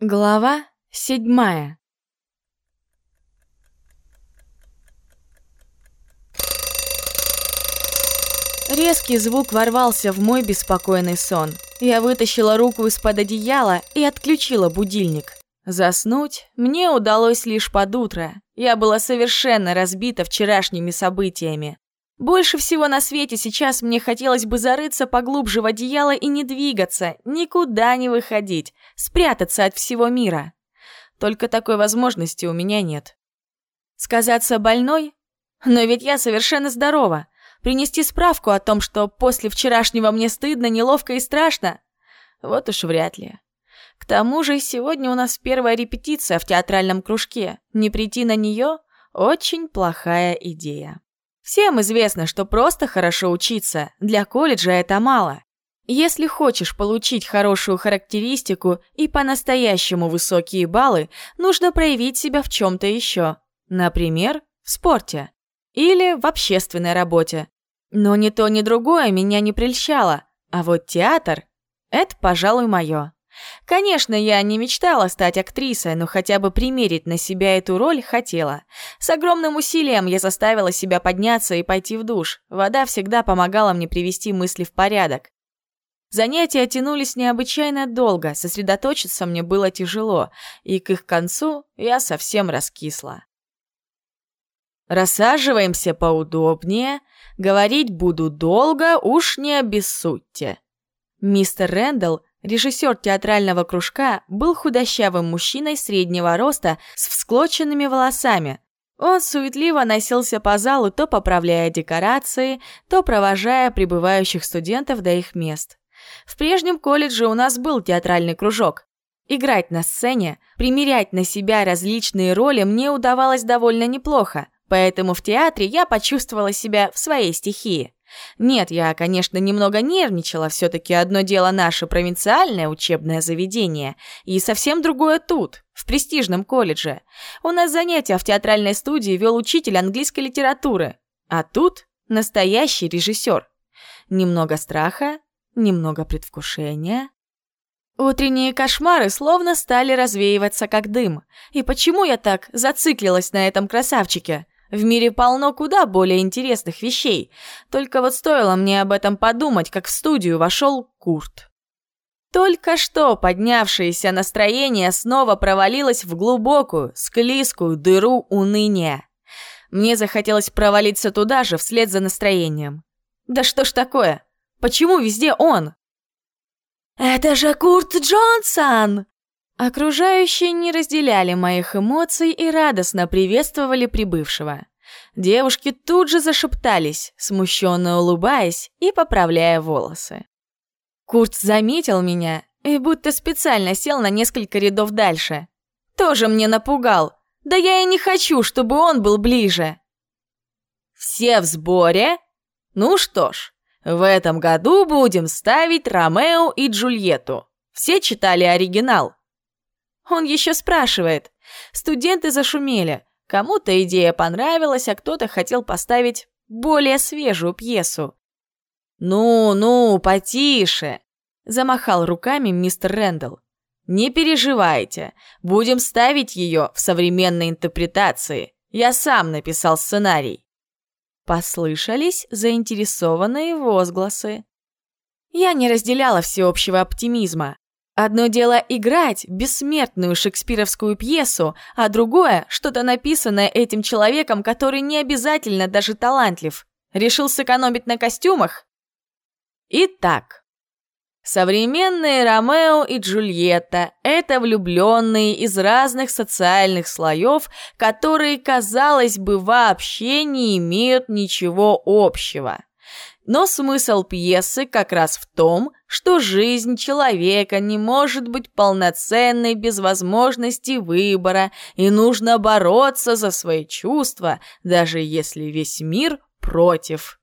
Глава седьмая Резкий звук ворвался в мой беспокойный сон. Я вытащила руку из-под одеяла и отключила будильник. Заснуть мне удалось лишь под утро. Я была совершенно разбита вчерашними событиями. Больше всего на свете сейчас мне хотелось бы зарыться поглубже в одеяло и не двигаться, никуда не выходить, спрятаться от всего мира. Только такой возможности у меня нет. Сказаться больной? Но ведь я совершенно здорова. Принести справку о том, что после вчерашнего мне стыдно, неловко и страшно? Вот уж вряд ли. К тому же сегодня у нас первая репетиция в театральном кружке. Не прийти на нее – очень плохая идея. Всем известно, что просто хорошо учиться, для колледжа это мало. Если хочешь получить хорошую характеристику и по-настоящему высокие баллы, нужно проявить себя в чем-то еще. Например, в спорте. Или в общественной работе. Но ни то, ни другое меня не прельщало. А вот театр – это, пожалуй, мое. Конечно, я не мечтала стать актрисой, но хотя бы примерить на себя эту роль хотела. С огромным усилием я заставила себя подняться и пойти в душ. Вода всегда помогала мне привести мысли в порядок. Занятия тянулись необычайно долго, сосредоточиться мне было тяжело, и к их концу я совсем раскисла. «Рассаживаемся поудобнее, говорить буду долго, уж не обессудьте». Мистер Рэндалл Режиссер театрального кружка был худощавым мужчиной среднего роста с всклоченными волосами. Он суетливо носился по залу, то поправляя декорации, то провожая прибывающих студентов до их мест. В прежнем колледже у нас был театральный кружок. Играть на сцене, примерять на себя различные роли мне удавалось довольно неплохо, поэтому в театре я почувствовала себя в своей стихии. Нет, я, конечно, немного нервничала, все-таки одно дело наше провинциальное учебное заведение, и совсем другое тут, в престижном колледже. У нас занятия в театральной студии вел учитель английской литературы, а тут настоящий режиссер. Немного страха, немного предвкушения. Утренние кошмары словно стали развеиваться как дым. И почему я так зациклилась на этом красавчике? В мире полно куда более интересных вещей. Только вот стоило мне об этом подумать, как в студию вошел Курт. Только что поднявшееся настроение снова провалилось в глубокую, склизкую дыру уныния. Мне захотелось провалиться туда же, вслед за настроением. Да что ж такое? Почему везде он? «Это же Курт Джонсон!» Окружающие не разделяли моих эмоций и радостно приветствовали прибывшего. Девушки тут же зашептались, смущенно улыбаясь и поправляя волосы. Курт заметил меня и будто специально сел на несколько рядов дальше. Тоже мне напугал. Да я и не хочу, чтобы он был ближе. Все в сборе? Ну что ж, в этом году будем ставить Ромео и Джульетту. Все читали оригинал. Он еще спрашивает. Студенты зашумели. Кому-то идея понравилась, а кто-то хотел поставить более свежую пьесу. «Ну-ну, потише!» – замахал руками мистер Рэндалл. «Не переживайте, будем ставить ее в современной интерпретации. Я сам написал сценарий». Послышались заинтересованные возгласы. Я не разделяла всеобщего оптимизма. Одно дело играть бессмертную шекспировскую пьесу, а другое – что-то написанное этим человеком, который не обязательно даже талантлив. Решил сэкономить на костюмах? Итак, современные Ромео и Джульетта – это влюбленные из разных социальных слоев, которые, казалось бы, вообще не имеют ничего общего. Но смысл пьесы как раз в том, что жизнь человека не может быть полноценной без возможности выбора, и нужно бороться за свои чувства, даже если весь мир против.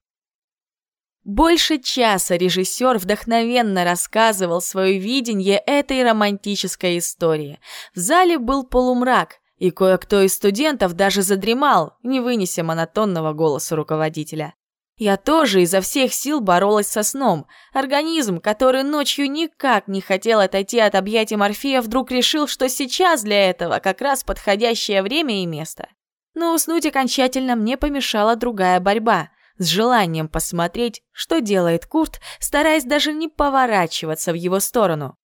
Больше часа режиссер вдохновенно рассказывал свое видение этой романтической истории. В зале был полумрак, и кое-кто из студентов даже задремал, не вынеся монотонного голоса руководителя. Я тоже изо всех сил боролась со сном. Организм, который ночью никак не хотел отойти от объятий Морфея, вдруг решил, что сейчас для этого как раз подходящее время и место. Но уснуть окончательно мне помешала другая борьба с желанием посмотреть, что делает Курт, стараясь даже не поворачиваться в его сторону.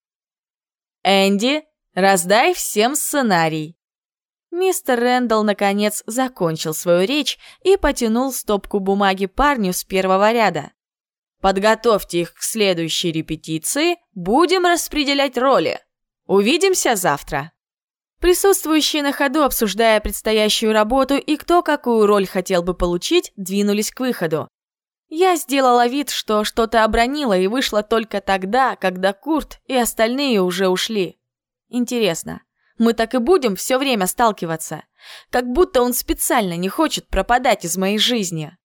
«Энди, раздай всем сценарий!» Мистер Рэндалл, наконец, закончил свою речь и потянул стопку бумаги парню с первого ряда. «Подготовьте их к следующей репетиции, будем распределять роли. Увидимся завтра!» Присутствующие на ходу, обсуждая предстоящую работу и кто какую роль хотел бы получить, двинулись к выходу. Я сделала вид, что что-то обронила и вышла только тогда, когда Курт и остальные уже ушли. Интересно, мы так и будем все время сталкиваться? Как будто он специально не хочет пропадать из моей жизни.